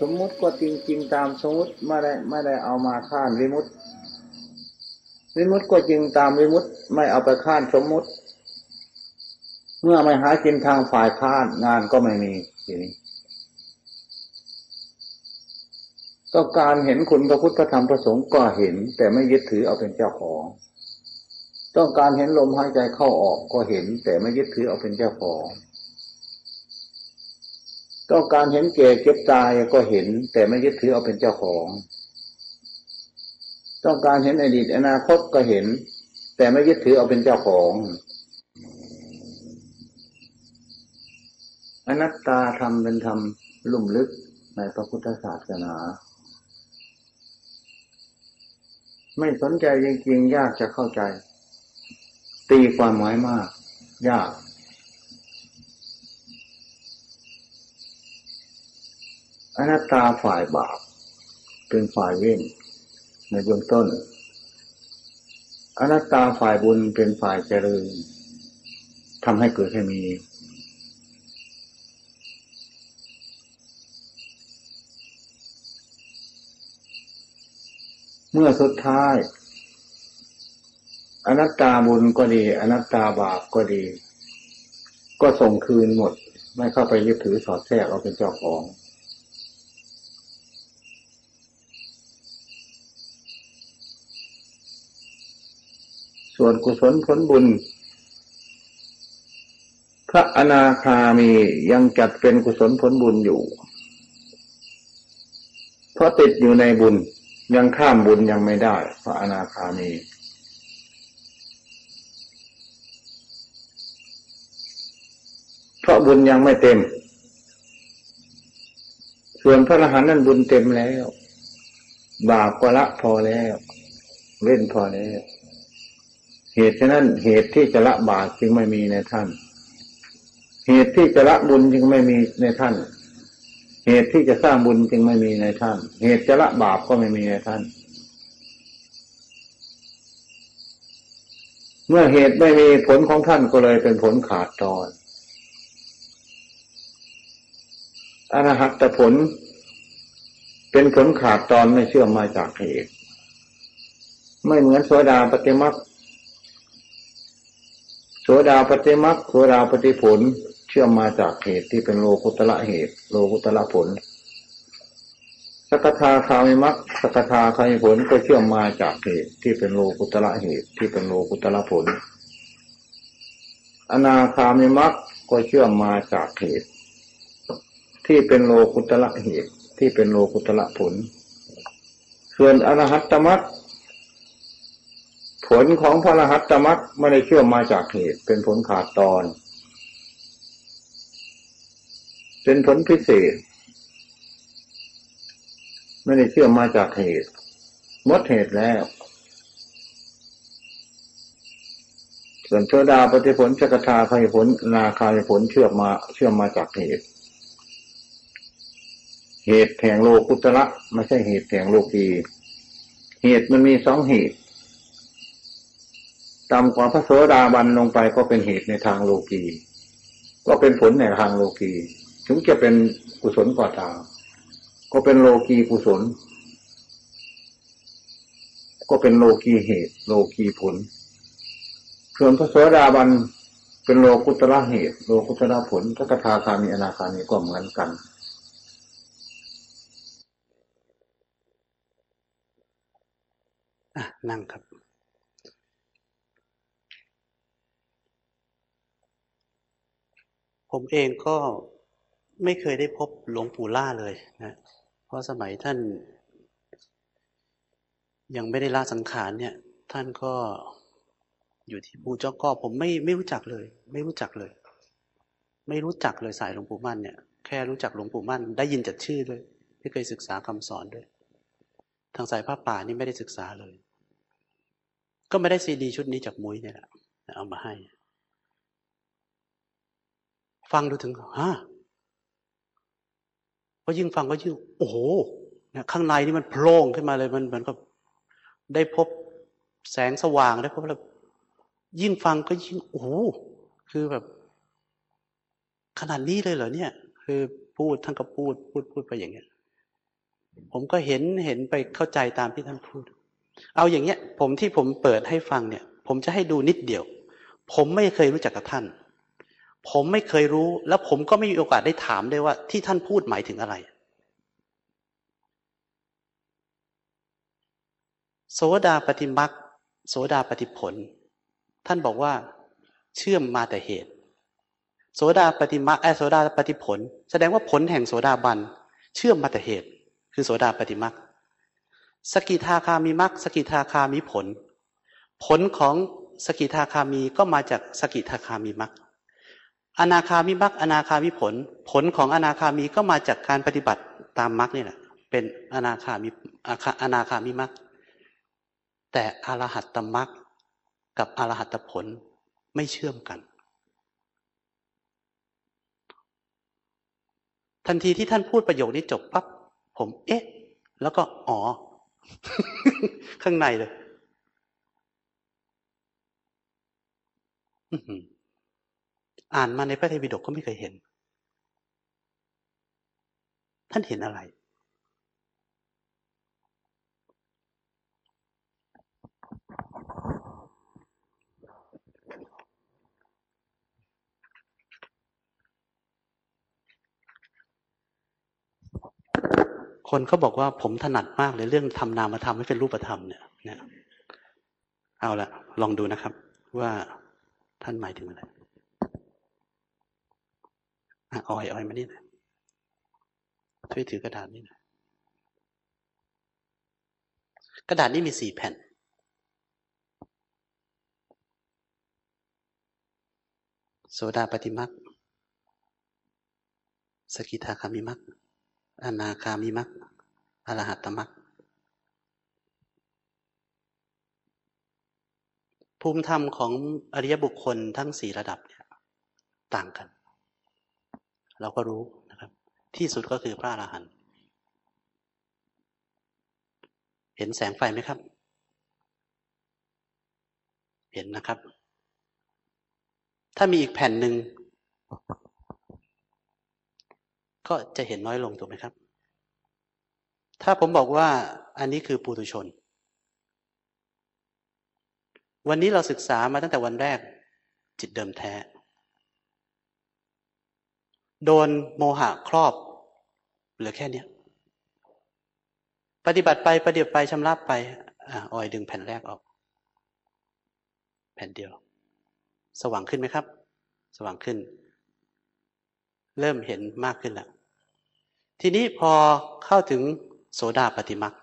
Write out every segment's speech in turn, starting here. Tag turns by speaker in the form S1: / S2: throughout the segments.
S1: สมมุติก็จริงจริงตามสมมุติไม่ได้ไม่ได้เอามาข้านวิมุตติวิมุตติก็จริงตามวิมุตติไม่เอาไปข้านสมมุติ เมื่อไม่หากินทางฝ่ายข้านงานก็ไม่มีทีนี้ก็การเห็นคุณพระพุทธธรรมประสงค์ก็เห็น แต่ไม่ยึดถือเอาเป็นเจ้าของ ต้องการเห็นลมหายใจเข้าออกก็เห็น แต่ไม่ยึดถือเอาเป็นเจ้าของ ต้องการเห็นเก่เก็บตายก็เห็น แต่ไม่ยึดถือเอาเป็นเจ้าของ ต้องการเห็นอดีตอนาคตก็เห็น แต่ไม่ยึดถือเอาเป็นเจ้าของ อนัตตาธรรมเป็นธรรมลุ่มลึกในพระพุทธศาสนา ไม่สนใจจริงๆยากจะเข้าใจ ตีความหมายมาก ยาก อนัตตาฝ่ายบาปเป็นฝ่ายเว้นในเบื้องต้น อนัตตาฝ่ายบุญเป็นฝ่ายเจริญทำให้เกิดให้มี เมื่อสุดท้าย อนัตตาบุญก็ดี อนัตตาบาปก็ดี ก็ส่งคืนหมด ไม่เข้าไปยึดถือสอดแทรกเอาเป็นเจ้าของ ส่วนกุศลผลบุญ พระอนาคามียังจัดเป็นกุศลผลบุญอยู่ เพราะติดอยู่ในบุญยังข้ามบุญยังไม่ได้ พระอนาคามี เพราะบุญยังไม่เต็ม ส่วนพระอรหันต์นั้นบุญเต็มแล้ว บาปก็ละพอแล้ว เล่นพอแล้ว เหตุฉะนั้นเหตุที่จะละบาปจึงไม่มีในท่าน เหตุที่จะละบุญจึงไม่มีในท่าน เหตุที่จะสร้างบุญจึงไม่มีในท่าน เหตุจะละบาปก็ไม่มีในท่าน เมื่อเหตุไม่มีผลของท่านก็เลยเป็นผลขาดตอนอรหัตผล เป็นผลขาดตอนไม่เชื่อมมาจากเหตุ ไม่เหมือนโสดาปฏิมัก โสดาปฏิมักโสดาปฏิผล เชื่อมมาจากเหตุที่เป็นโลกุตละเหตุ โลกุตละผลสกทาคามิมักสกทาคามิผลก็เชื่อมมาจากเหตุที่เป็นโลกุตละเหตุที่เป็นโลกุตละผล อนาคามิมักก็เชื่อมมาจากเหตุ ที่เป็นโลกุตละเหตุที่เป็นโลกุตละผล ส่วนอรหัตตมัก ผลของพระรหัตตมักไม่ได้เชื่อมมาจากเหตุ เป็นผลขาดตอน เป็นผลพิเศษ ไม่ได้เชื่อมมาจากเหตุมดเหตุแล้ว ส่วนเทวดาปฏิผลจักทาคายผลนาคายผลเชื่อมมาเชื่อมมาจากเหตุ เหตุแห่งโลกุตระไม่ใช่เหตุแห่งโลกีเหตุมันมีสองเหตุ ต่ำกว่าพระโสดาบันลงไปก็เป็นเหตุในทางโลกีก็เป็นผลในทางโลกีถึงจะเป็นกุศลก็ตามก็เป็นโลกีกุศล ก็เป็นโลกีเหตุ โลกีผลส่วนพระโสดาบันเป็นโลกุตระเหตุ โลกุตระผลพระกทาคามีอนาคามีก็เหมือนกัน
S2: นั่งครับ ผมเองก็ไม่เคยได้พบหลวงปู่ล่าเลยนะเพราะสมัยท่าน ยังไม่ได้ลาสังขารเนี่ย ท่านก็อยู่ที่ภูเจ้าก็ผมไม่ไม่รู้จักเลย ไม่รู้จักเลย ไม่รู้จักเลยสายหลวงปู่มั่นเนี่ย แค่รู้จักหลวงปู่มั่น ได้ยินจากชื่อด้วยไม่เคยศึกษาคำสอนด้วย ทางสายพระป่านี่ไม่ได้ศึกษาเลย ก็ไม่ได้ซีดีชุดนี้จากมุ้ยเนี่ยแหละเอามาให้ ฟังดูถึงฮะพอยิ่งฟังก็ยิ่ง โอ้โหเนี่ยข้างในนี่มันโพล่งขึ้นมาเลยมันเหมือนกับได้พบแสงสว่างได้พบแล้วยิ่งฟังก็ยิ่งโอ้โหคือแบบ ขนาดนี้เลยเหรอเนี่ย คือพูดท่านก็พูดพูดพูดไปอย่างเงี้ย ผมก็เห็นเห็นไปเข้าใจตามที่ท่านพูด เอาอย่างเงี้ย ผมที่ผมเปิดให้ฟังเนี่ย ผมจะให้ดูนิดเดียว ผมไม่เคยรู้จักกับท่าน ผมไม่เคยรู้ แล้วผมก็ไม่มีโอกาสได้ถามได้ว่า ที่ท่านพูดหมายถึงอะไร โสดาปฏิมักโสดาปฏิผล ท่านบอกว่า เชื่อมมาแต่เหตุ โสดาปฏิมักแอโสดาปฏิผล แสดงว่าผลแห่งโสดาบัน เชื่อมมาแต่เหตุ คือโสดาปฏิมักสกิทาคามีมักสกิทาคามีผล ผลของสกิทาคามีก็มาจากสกิทาคามีมัก อนาคามิมักอนาคามิผล ผลของอนาคามีก็มาจากการปฏิบัติตามมักนี่แหละ เป็นอนาคามีอนาคามิมักแต่อรหัตตมักกับอรหัตผลไม่เชื่อมกัน ทันทีที่ท่านพูดประโยคนี้จบปั๊บผม เอ๊ะ แล้วก็อ๋อ ข้างในเลย อ่านมาในพระไตรปิฎกก็ไม่เคยเห็น ท่านเห็นอะไร คนเขาบอกว่าผมถนัดมากเลยเรื่องทำนามธรรมให้เป็นรูปธรรมเนี่ยเนี่ยเอาละลองดูนะครับ ว่าท่านหมายถึงอะไร อ่อยออยมานี่นะช่วยถือกระดาษนี่นะกระดาษนี้มีสี่แผ่น โสดาปฏิมักสกิทาคามิมักอนาคามิมักอรหัตตมักภูมิธรรมของอริยบุคคลทั้งสี่ระดับเนี่ย ต่างกัน เราก็รู้นะครับ ที่สุดก็คือพระอรหันต์เห็นแสงไฟไหมครับ เห็นนะครับ ถ้ามีอีกแผ่นหนึ่งก็จะเห็นน้อยลงถูกไหมครับ ถ้าผมบอกว่าอันนี้คือปุถุชน วันนี้เราศึกษามาตั้งแต่วันแรก จิตเดิมแท้ โดนโมหะครอบ เหลือแค่นี้ปฏิบัติไปปฏิบัติไปชำระไปอ่าออยดึงแผ่นแรกออก แผ่นเดียว สว่างขึ้นไหมครับ สว่างขึ้น เริ่มเห็นมากขึ้นแล้วทีนี้พอเข้าถึงโสดาปฏิมัก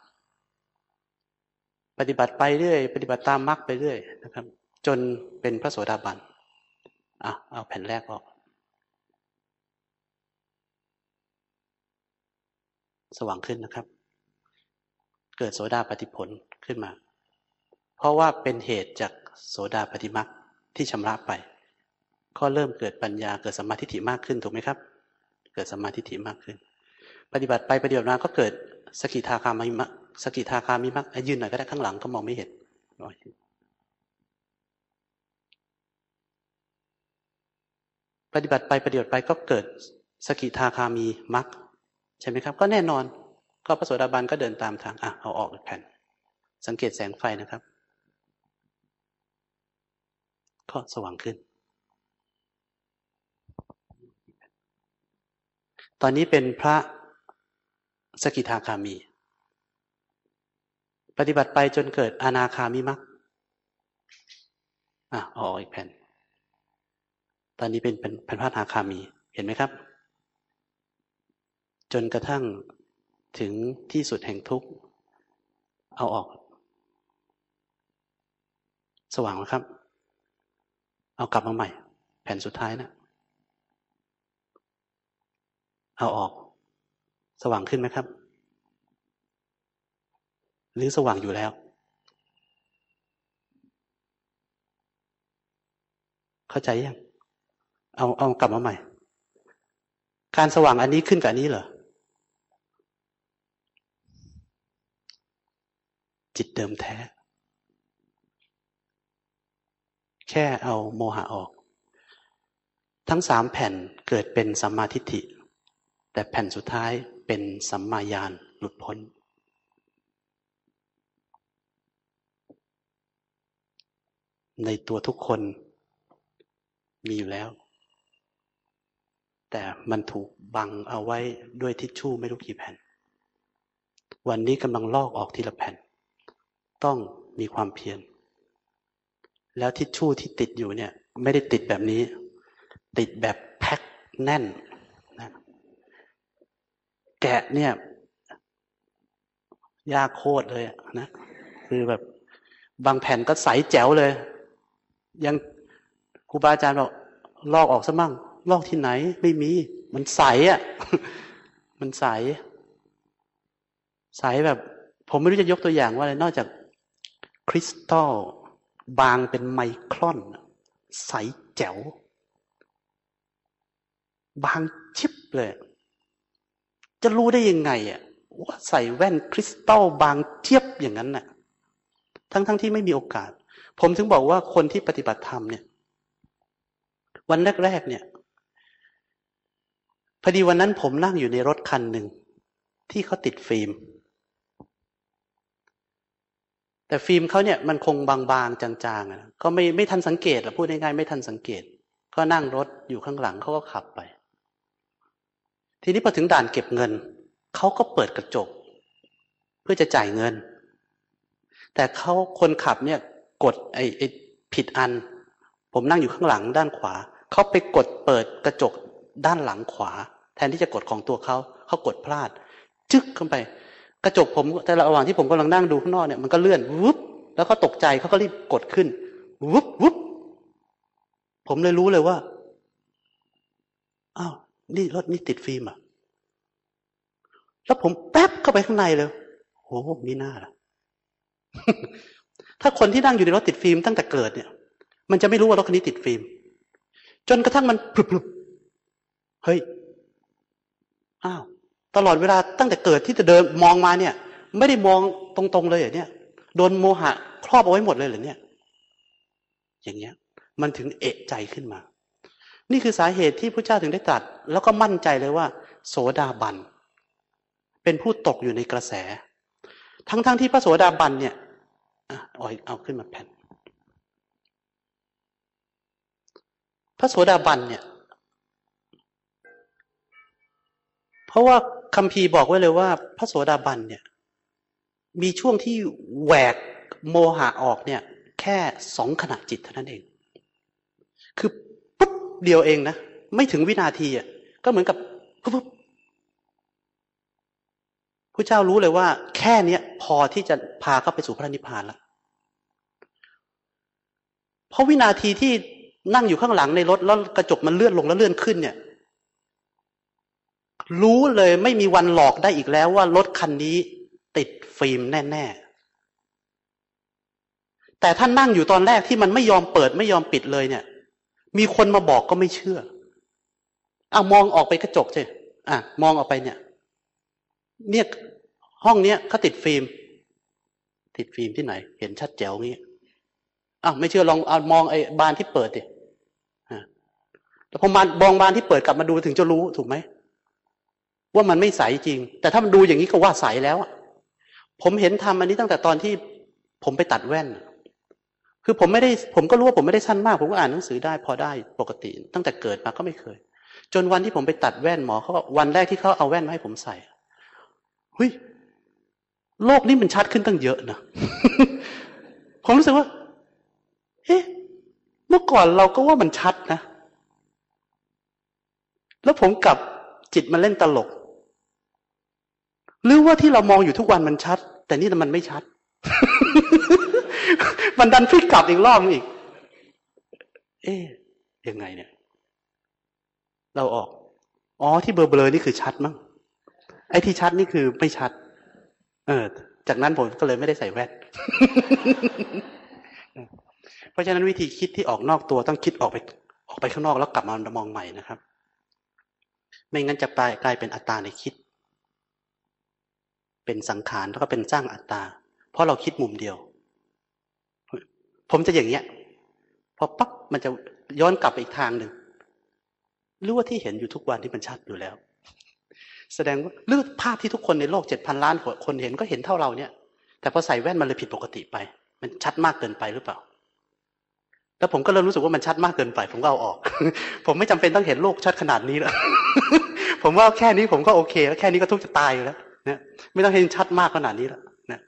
S2: ปฏิบัติไปเรื่อย ปฏิบัติตามมักไปเรื่อยนะครับ จนเป็นพระโสดาบันอะเอาแผ่นแรกออก สว่างขึ้นนะครับ เกิดโสดาปฏิผลขึ้นมา เพราะว่าเป็นเหตุจากโสดาปฏิมักที่ชำระไป ก็เริ่มเกิดปัญญาเกิดสมาธิถิมากขึ้นถูกไหมครับ เกิดสมาธิถิมากขึ้น ปฏิบัติไปปฏิบัติมาก็เกิดสกิทาคามิมักสกิทาคามิมักยืนหน่อยก็ได้ข้างหลังก็มองไม่เห็นปฏิบัติไปปฏิบัติไปก็เกิดสกิทาคามีมัก ใช่ไหมครับ ก็แน่นอน ก็พระโสดาบันก็เดินตามทางอะเอาออกแผ่น สังเกตแสงไฟนะครับ ก็สว่างขึ้น ตอนนี้เป็นพระสกิทาคามี ปฏิบัติไปจนเกิดอนาคามิมักอะออกอีกแผ่น ตอนนี้เป็นเป็นพระนาคามี เห็นไหมครับ จนกระทั่งถึงที่สุดแห่งทุกข์ เอาออก สว่างแล้วครับ เอากลับมาใหม่ แผ่นสุดท้ายนะ เอาออก สว่างขึ้นไหมครับ หรือสว่างอยู่แล้ว เข้าใจยัง เอาเอากลับมาใหม่ การสว่างอันนี้ขึ้นกับอันนี้เหรอ จิตเดิมแท้ แค่เอาโมหะออก ทั้งสามแผ่นเกิดเป็นสัมมาทิฏฐิ แต่แผ่นสุดท้ายเป็นสัมมาญาณหลุดพ้น ในตัวทุกคนมีอยู่แล้ว แต่มันถูกบังเอาไว้ด้วยทิชชู่ไม่รู้กี่แผ่น วันนี้กำลังลอกออกทีละแผ่น ต้องมีความเพียร แล้วทิชชู่ที่ติดอยู่เนี่ย ไม่ได้ติดแบบนี้ ติดแบบแพ็คแน่นนะแกะเนี่ยยากโคตรเลยนะคือแบบบางแผ่นก็ใสแจ๋วเลย ยังครูบาอาจารย์บอกลอกออกซะมั่งลอกที่ไหนไม่มี มันใสอะ่ะ มันใส ใสแบบ ผมไม่รู้จะยกตัวอย่างว่าอะไรนอกจาก ริสตัลบางเป็นไมครอน ใสแจ๋ว บางชิบเลย จะรู้ได้ยังไงอะว่าใส่แว่นคริสตัลบางเทียบอย่างนั้นน่ะ ทั้งๆทที่ไม่มีโอกาส ผมถึงบอกว่าคนที่ปฏิบัติธรรมเนี่ย วันแรกๆเนี่ยพอดีวันนั้นผมนั่งอยู่ในรถคันหนึ่งที่เขาติดฟิล์ม แต่ฟิล์มเขาเนี่ยมันคงบางๆจางๆนะก็ไม่ไม่ทันสังเกตหรอพูดง่ายๆไม่ทันสังเกต ก็นั่งรถอยู่ข้างหลังเขาก็ขับไป ทีนี้พอถึงด่านเก็บเงินเขาก็เปิดกระจก เพื่อจะจ่ายเงิน แต่เขาคนขับเนี่ยกดไอ้ไอผิดอัน ผมนั่งอยู่ข้างหลังด้านขวาเขาไปกดเปิดกระจกด้านหลังขวา แทนที่จะกดของตัวเขาเขากดพลาด จึ๊กเข้าไป กระจกผมแต่ระหว่างที่ผมกำลังนั่งดูข้างนอกเนี่ยมันก็เลื่อนวุบแล้วเขาตกใจเขาก็รีบกดขึ้นวุบวุบผมเลยรู้เลยว่าอ้าวนี่รถนี่ติดฟิล์มอะ แล้วผมแป๊บเข้าไปข้างในเลยโหมีหน้าละถ้าคนที่นั่งอยู่ในรถติดฟิล์มตั้งแต่เกิดเนี่ย มันจะไม่รู้ว่ารถคันนี้ติดฟิล์ม จนกระทั่งมันพลุบๆเฮ้ย อ้าว ตลอดเวลาตั้งแต่เกิดที่จะเดินมองมาเนี่ย ไม่ได้มองตรงๆเลยเหรอเนี่ย โดนโมหะครอบเอาไว้หมดเลยเหรอเนี่ย อย่างเงี้ย มันถึงเอะใจขึ้นมา นี่คือสาเหตุที่พระเจ้าถึงได้ตรัสแล้วก็มั่นใจเลยว่า โสดาบัน เป็นผู้ตกอยู่ในกระแส ทั้งๆทที่พระโสดาบันเนี่ยเอเอาขึ้นมาแผ่น พระโสดาบันเนี่ย เพราะว่าคำพีบอกไว้เลยว่า พระโสดาบันเนี่ย มีช่วงที่แหวกโมหะออกเนี่ย แค่สองขณะจิตเท่านั้นเอง คือปุ๊บเดียวเองนะ ไม่ถึงวินาทีอะก็เหมือนกับปุ๊บพระเจ้ารู้เลยว่า แค่เนี้ยพอที่จะพาเข้าไปสู่พระนิพพานแล้วเพราะวินาทีที่นั่งอยู่ข้างหลังในรถแล้วกระจกมันเลื่อนลงแล้วเลื่อนขึ้นเนี่ย รู้เลยไม่มีวันหลอกได้อีกแล้วว่ารถคันนี้ติดฟิล์มแน่ ๆ แต่ท่านนั่งอยู่ตอนแรกที่มันไม่ยอมเปิดไม่ยอมปิดเลยเนี่ย มีคนมาบอกก็ไม่เชื่อเอามองออกไปกระจกสิอะ มองออกไปเนี่ย เนี่ยห้องเนี้ยเขาติดฟิล์ม ติดฟิล์มที่ไหน เห็นชัดแจ๋วงี้อ้าวไม่เชื่อลองเอามองไอ้บานที่เปิดดิแล้วพอมามองบานที่เปิดกลับมาดูถึงจะรู้ถูกไหม ว่ามันไม่ใสจริง แต่ถ้ามันดูอย่างนี้ก็ว่าใสแล้วผมเห็นทำอันนี้ตั้งแต่ตอนที่ผมไปตัดแว่น คือผมไม่ได้ ผมก็รู้ว่าผมไม่ได้สั้นมาก ผมก็อ่านหนังสือได้พอได้ปกติ ตั้งแต่เกิดมาก็ไม่เคย จนวันที่ผมไปตัดแว่นหมอเขาวันแรกที่เขาเอาแว่นมาให้ผมใส่เฮ้ยโลกนี้มันชัดขึ้นตั้งเยอะนะผมรู้สึกว่าเอ๊ะเมื่อก่อนเราก็ว่ามันชัดนะ แล้วผมกลับจิตมันเล่นตลก หรือว่าที่เรามองอยู่ทุกวันมันชัด แต่นี่มันไม่ชัด มันดันพลิกกลับอีกรอบอีก เอ๊ะยังไงเนี่ย เราออก อ๋อที่เบลอๆนี่คือชัดมั้งไอ้ที่ชัดนี่คือไม่ชัด เออ จากนั้นผมก็เลยไม่ได้ใส่แว่น เพราะฉะนั้นวิธีคิดที่ออกนอกตัวต้องคิดออกไป ออกไปข้างนอกแล้วกลับมามองใหม่นะครับ ไม่งั้นจะกลายเป็นอัตตาในคิด เป็นสังขารแล้วก็เป็นสร้างอัตตา เพราะเราคิดมุมเดียว ผมจะอย่างเงี้ยพอปั๊บมันจะย้อนกลับไปอีกทางหนึ่งหรือว่าที่เห็นอยู่ทุกวันที่มันชัดอยู่แล้ว แสดงว่าเลือภาพที่ทุกคนในโลกเจ็ดพันล้านคนเห็นก็เห็นเท่าเราเนี่ย แต่พอใส่แว่นมันเลยผิดปกติไป มันชัดมากเกินไปหรือเปล่า แล้วผมก็เริ่มรู้สึกว่ามันชัดมากเกินไป ผมก็เอาออก ผมไม่จำเป็นต้องเห็นโลกชัดขนาดนี้แล้วผมว่าแค่นี้ผมก็โอเค แล้วแค่นี้ก็ทุกจะตายอยู่แล้ว นี่ยไม่ต้องเห็นชัดมากขนาดนี้แล้วนะ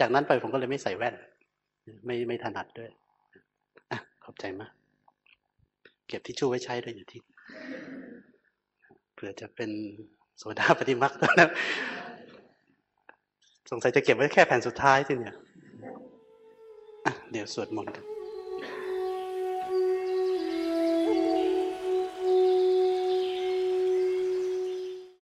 S2: จากนั้นไปผมก็เลยไม่ใส่แว่น ไม่ไม่ถนัดด้วยอะขอบใจมาก เก็บที่ชู่ไว้ใช้ด้วยอยู่ทิ้งเผื่อจะเป็นโซดาปฏิมักนะสงสัยจะเก็บไว้แค่แผ่นสุดท้ายสิเนี่ยเดี๋ยวสวดมนต์กัน